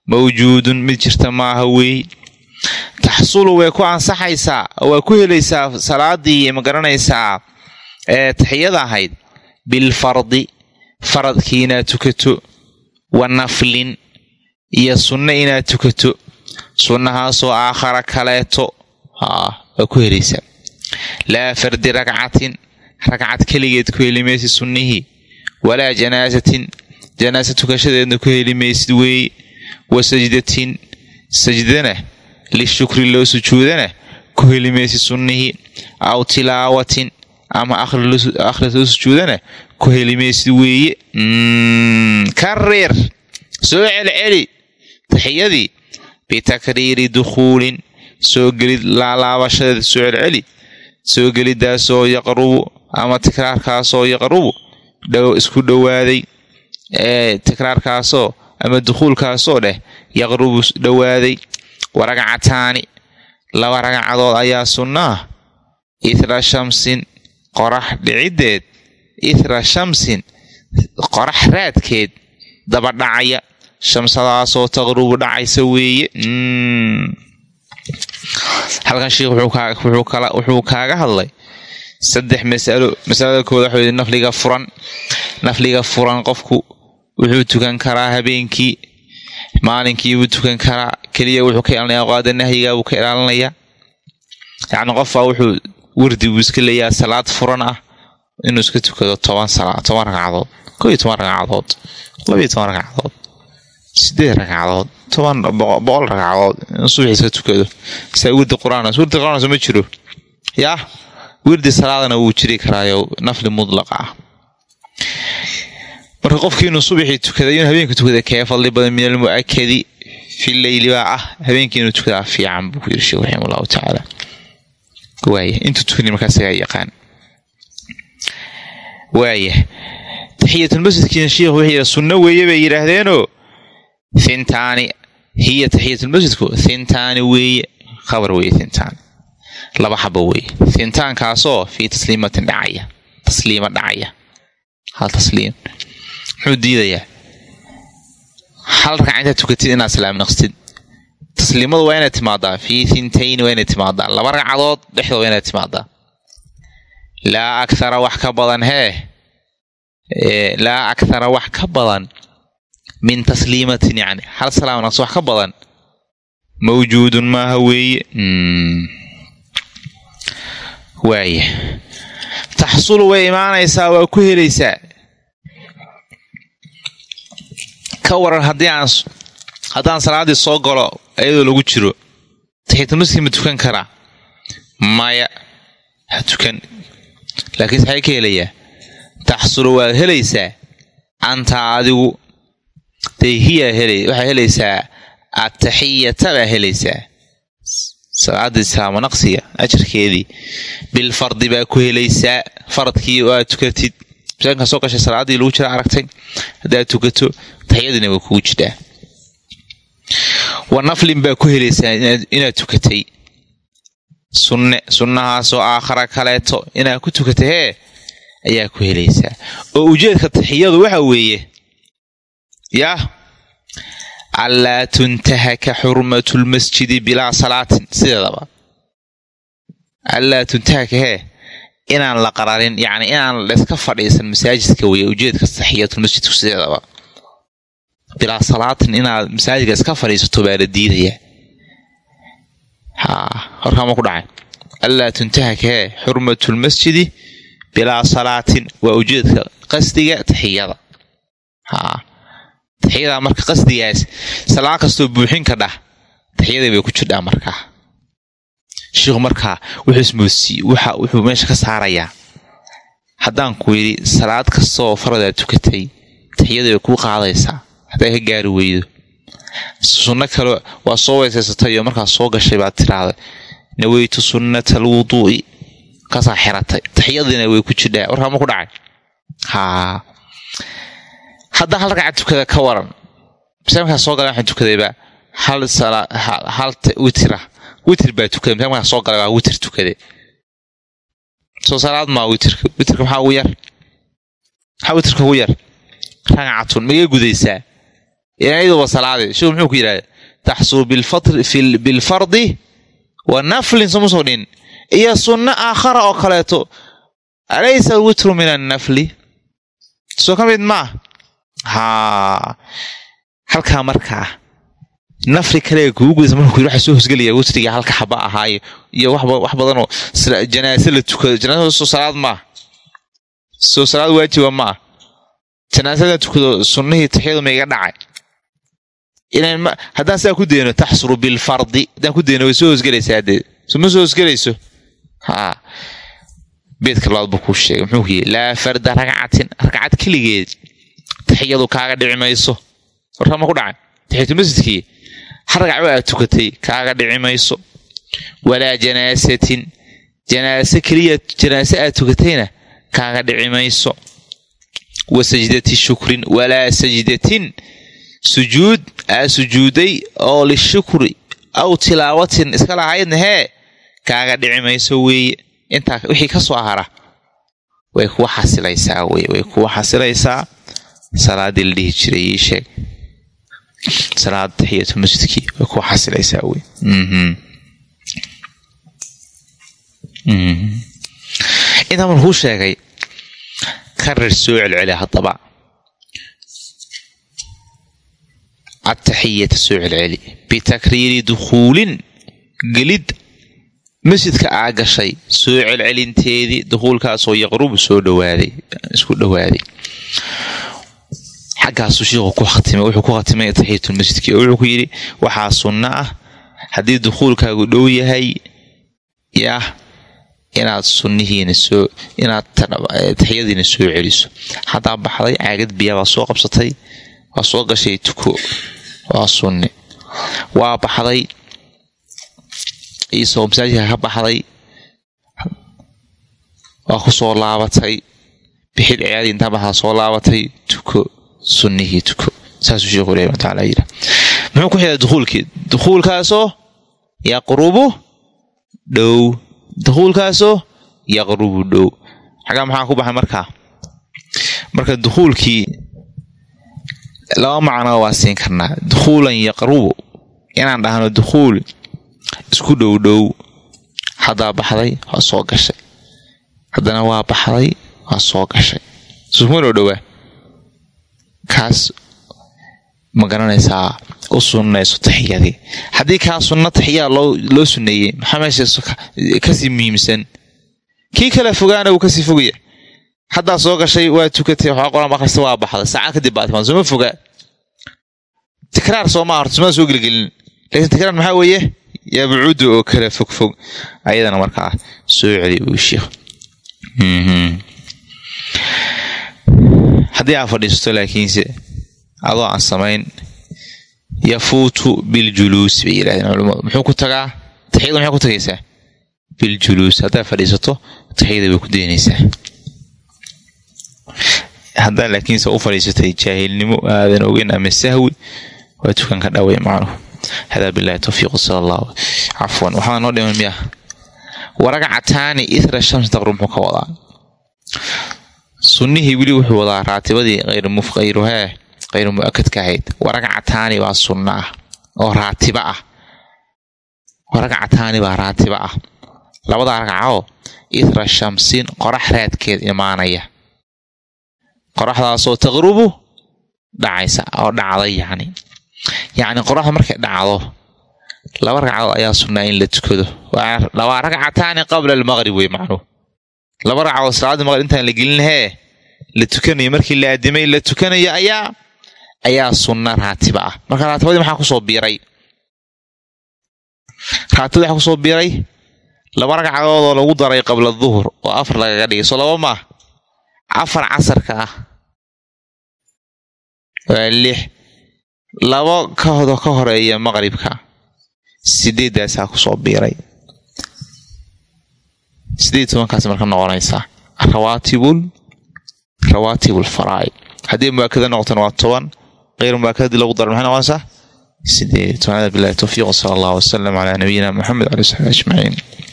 Mawjuudun mid jirta maaha weey. Taxsulu way ku ansaxaysaa waa ku helaysaa salaadii ma garanaysaa ee taxiyada ahayd bilfardi faradkii inaad tukato wa naflin iyo sunno inaad tukato sunnahaasoo aakhara kaleeto waa ku helaysaa laa fardi ragcatin ragcad keligeed ku heli maysid sunnihii walaa janaasatin janaasa tukashadeedna ku heli maysid weeye wa sajdatin sajdana lishukri loo sujuudana ku heli maysid sunnihii aw tilaawatin ama akhris loo sujuudana ku heli maysid weeye karir soo celceli taxiyadii bitakriiri dukhuulin soo gelid laalaabashadeed soo celceli soo gelidaasoo yaqrubu ama tikraarkaasoo yaqrubu isku dhowaaday. Tikraarkaasoo ama dukhuulkaasoo dheh yaqrubu dhowaaday. Wa ragcataani laba ragcadood ayaa sunnaa ithra shamsin qorax dhiciddeed ithra shamsin qorax raadkeed dabadhacaya shamsadaasoo taqrubu dhacaysa weeye. Halkan sheikh wuxuu kaaga hadlay saddex masalo masalada kooda waxa weye nafliga furan. Nafliga furan qofku wuxuu tukan karaa habeenkii maalinkii buu tukan karaa keliya wuxuu ka ilaalinaya awqaada nahyiga buu ka ilaalinayaa. Yacni qofbaa wuxuu wardi buu iska leeyaha salaad furan ah inuu iska tukado toban toban ragcadood koo iyo toban ragcadood labaiyo toban ragcadood sideed ragcadood toban boqol ragcadood in subax iska tukado. Saa wirdi qur'aan wirdi qur'aan ma jiro. Yaa wirdi salaadana wuu jiri karaayo nafli mudlaq ah. Marka qofkii inuu subaxii tukaday inuu habeenka tukada kee fadli badan min almu'akadi fi leyli baa ah habeenkii inuu tukadaa fiican buu ku yiri sheekh raxima allahu tacaala waaya intuu tukani markaa isagaa yaqaan waaya taxiyatulmasjidkiina sheikhu wuxuu yidhi sunno weeye bay yidhaahdeenoo? Thintaani hiya taxiyatulmasjidku thintaani weeye. Khabar weeye thintaani laba xabo weeye. Thintaankaasoo fii tasliimatin dhacaya. Tasliima dhacaya. Hal tasliim. Muxuu diidayaa? Hal ragca tukatid inaad salaam naqstid tasliimadu waa inaad timaadaa fii thintayni waa inaad timaadaa laba ragcadood dhexdood waa inaad timaadaa laa akhara wax ka badan hee laa akhara wax ka badan min tasliimatin yacni hal salaam naqsi wax ka badan mawjuudun maaha weeye waaya taxsulu way imaanaysaa waa ku helaysaa ka waran haddii aan haddaan salaaddii soo galo iyadoo lagu jiro taxiitulmasjid ma tukan karaa? Maya ha tukan. Laakiinse maxay ka helayaa. Taxsulu waad helaysaa. Anta adigu dee hiya waxaa helaysaa. Ataxiyata baa helaysaa. Salaada islaamo naqsiga ajarkeedii bilfardi baa ku helaysaa. Faradkii oo aad tukatid. Masaajinkaa soo gashay salaadii lagu jira aragtay. Haddaad tukato taxiyadiina way kugu jidhaa wa naflin baa ku helaysaa inaad tukatay. Sunne sunnahaasoo aakhara kaleeto inaad ku tukatay hee? Ayaa ku helaysaa oo ujeedka taxiyadu waxa weeye yah allaa tuntahaka xurmatu lmasjidi bilaa salaatin. Sideedaba. Allaa tuntahaka hee? Inaan la qararin yacni inaan layska fadhiisan masaajidka weye ujeedka taxiyatulmasjidku sideedaba bilaa salaatin inaad masaajidka iska fadhiisato baa la diidaya haa horkaama ku dhacay. Allaa tuntahaka hee xurmatulmasjidi bilaa salaatin waa ujeedka qasdiga taxiyada. Haa taxiyadaa marka qasdigaas salaa kastoo buuxin ka dhah taxiyadii bay ku jirdhaa markaa shiikhu markaa wuxuu meesha ka saarayaa. Haddaan ku yidhi salaad kastaoo faradaad tukatay taxiyadii bay kuu qaadaysaa hadday ka gaari weydo. Sunno kale waa soo weysaysatay oo markaa soo gashay baad tiraahda naweytu sunnata alwuduu'i kaasaa xiratay. Taxiyadiina way ku jidhaa. Warkaama ku dhacay? Haa. Haddaan hal ragcad tukada ka waran. Mise markaa soo galay waxaan tukadayba hal hal witira witir baa tukaday. Mise markaa soo galay waa witir tukade soo salaad maa witirka witirka maxaa ugu yar? Maxaa witirka ugu yar? Ragcatun maga gudaysaa iyaduba salaade shiku muxuu ku yidhahda taxsuu bilfardi wa naflin soo dhin iyo sunno aakhara oo kaleeto alaysa alwitru min annafli soo ka mid maa haa halkaa markaa nafri kale kugu gudaysa marka ku waxa soo hosgelaya witriga halka xaba ahaayo iyo wax badanoo janaase la tukado janaasada soo salaad maa soo salaad waajiba maa janaasada tukado sunnihii taxiyadu ma dhacay haddaan sidaa ku dayno taxsuru bilfardi. Haddaan ku dayno way soo hosgelaysaa dee soma soo hosgelayso haa. Beedka labaad buu kuu sheegay. Muxuu ku yidhi laa farda ragcatin. Ragcad keligeed taxiyadu kaaga dhici mayso. Warkama ku dhacay. Taxiyatulmasjidkii hal ragacba aad tukatay kaaga dhici mayso. Walaa janaasatin. Janaase keliya janaase aad tukatayna kaaga dhici mayso. Wa sajdati shukrin. Walaa sajdatin sujuud aa sujuuday oo lishukri aw tilaawatin iska lahaydna hee kaaga dhici mayso weeye. Intaa wixii ka soo hara way kuwa xasilaysaa weye way kuwa xasilaysaa. Salaadii la dhihi jiray ii sheeg. Salaada taxiyatu masjidkii way kuwa xasilaysaa wey intaa markuu sheegay karir soo celceli haddaba ataxiyata soo celceli bitakriiri dukhuulin gelid masjidka aa gashay soo celcelinteedii dukhuulkaasoo yaqrubu soo dhawaaday isku dhowaaday xaggaasuu shiiku ku khatimay wuxuu ku khatimay taxiyatulmasjidki oo wuxuu ku yidhi waxaa sunno ah haddii dukhuulkaagu dhow yahay yah inaad sunnihiina soo inaad taxiyadiina soo celiso haddaa baxday caagad biyaa baa soo qabsatay waa soo gashay tuko waa sunni. Waa baxday. Iisoo masaajidka ka baxday. Waa ku soo laabatay. Bixid ciyaadii intaa baxdaa soo laabatay. Tuko sunnihii tuko saasuu sheekhu ilahi wataala yidhi. Muxuu ku xidaa dukhuulkii dukhuulkaasoo yaqrubu dhow. Dukhuulkaasoo yaqrubu dhow. Xaggaa maxaa ku baxay markaa? Marka dukhuulkii laba macnoo waa siin karnaa. Dukhuulan yaqrubu. Inaan dhahno dukhuul isku dhow dhow. Haddaa baxday waa soo gashay. Haddana waa baxday waa soo gashay. Susma dhow dhowaa? Kaas ma garanaysaa u sunnayso taxiyadii. Haddii kaa sunno taxiyaa loo sunneeyey maxaa meesha ka sii muhiimsan? Kii kale fogaana wuu ka sii fogaya haddaa soo gashay waa tukatay waxaa qoran akhrista waa baxday. Saacad kadib baad timaan soma fogaa tikraar sooma horta somaa soo gelgelin. Laakiin tikraar maxaa weeye? Yaa bucuuda oo kale fog fog. Ayadana markaa soo celi uu sheikh. Haddii aa fadhiisato laakiinse adoo aan samayn yafuutu biljuluus bay yidhahdeen culimmadu. Muxuu ku tagaa? Taxiyada maxay ku tagaysaa? Biljuluus haddaad fadhiisato taxiyada way ku daynaysaa haddaa laakiinse u fadhiisatay jaahilnimo aadan ogeyn ama sahwi waa tukan ka dhawey macnuhu hadaa bilahi towfiiq sal allah cafwan waxaa noo dhiman miya? Waragcataani ithra shams taqru muxuu ka wadaa? Sunnihii weli wuxuu wadaa raatibadii ayruhee kayru mu'akadka ahayd. Waragcataani baa sunna ah oo raatiba ah. Waragcataani baa raatiba ah. Labadaa ragcoo ithra shamsin qorax raadkeed imaanaya qoraxdaasoo taqrubu dhacaysa oo dhacday yacni. Yacni qoraxda markay dhacdo laba ragcadood ayaa sunnaa in la tukado. Waa ragcataani qabla almaqrib wey macnuhu laba ragcadood salaadii maqrib intaan la gelin hee la tukanayo. Markii la aadimay la tukanayo ayaa ayaa sunna raatiba ah. Marka raatibadii maxaa ku soo biiray? Raatibadii waxaa ku soo biiray? Laba ragcadood oo lagu daray qabla duhur oo afar lagaga dhigay soo laba maa afar casarka ah waa lix labo kahdo ka horreeya maqribka. Sideedaasaa ku soo biiray. Sideed tobankaas marka noqonaysaa rawaatibul rawaatibul faraa'id. Haddii muwaakada noqotona waa toban keyr muwaakadadii lagu dara maxay noqonaysaa? Sideed tobanada bilahi towfiiq sala allah wasalam calaa nabiyina moxamed cala saxbi ajmaciin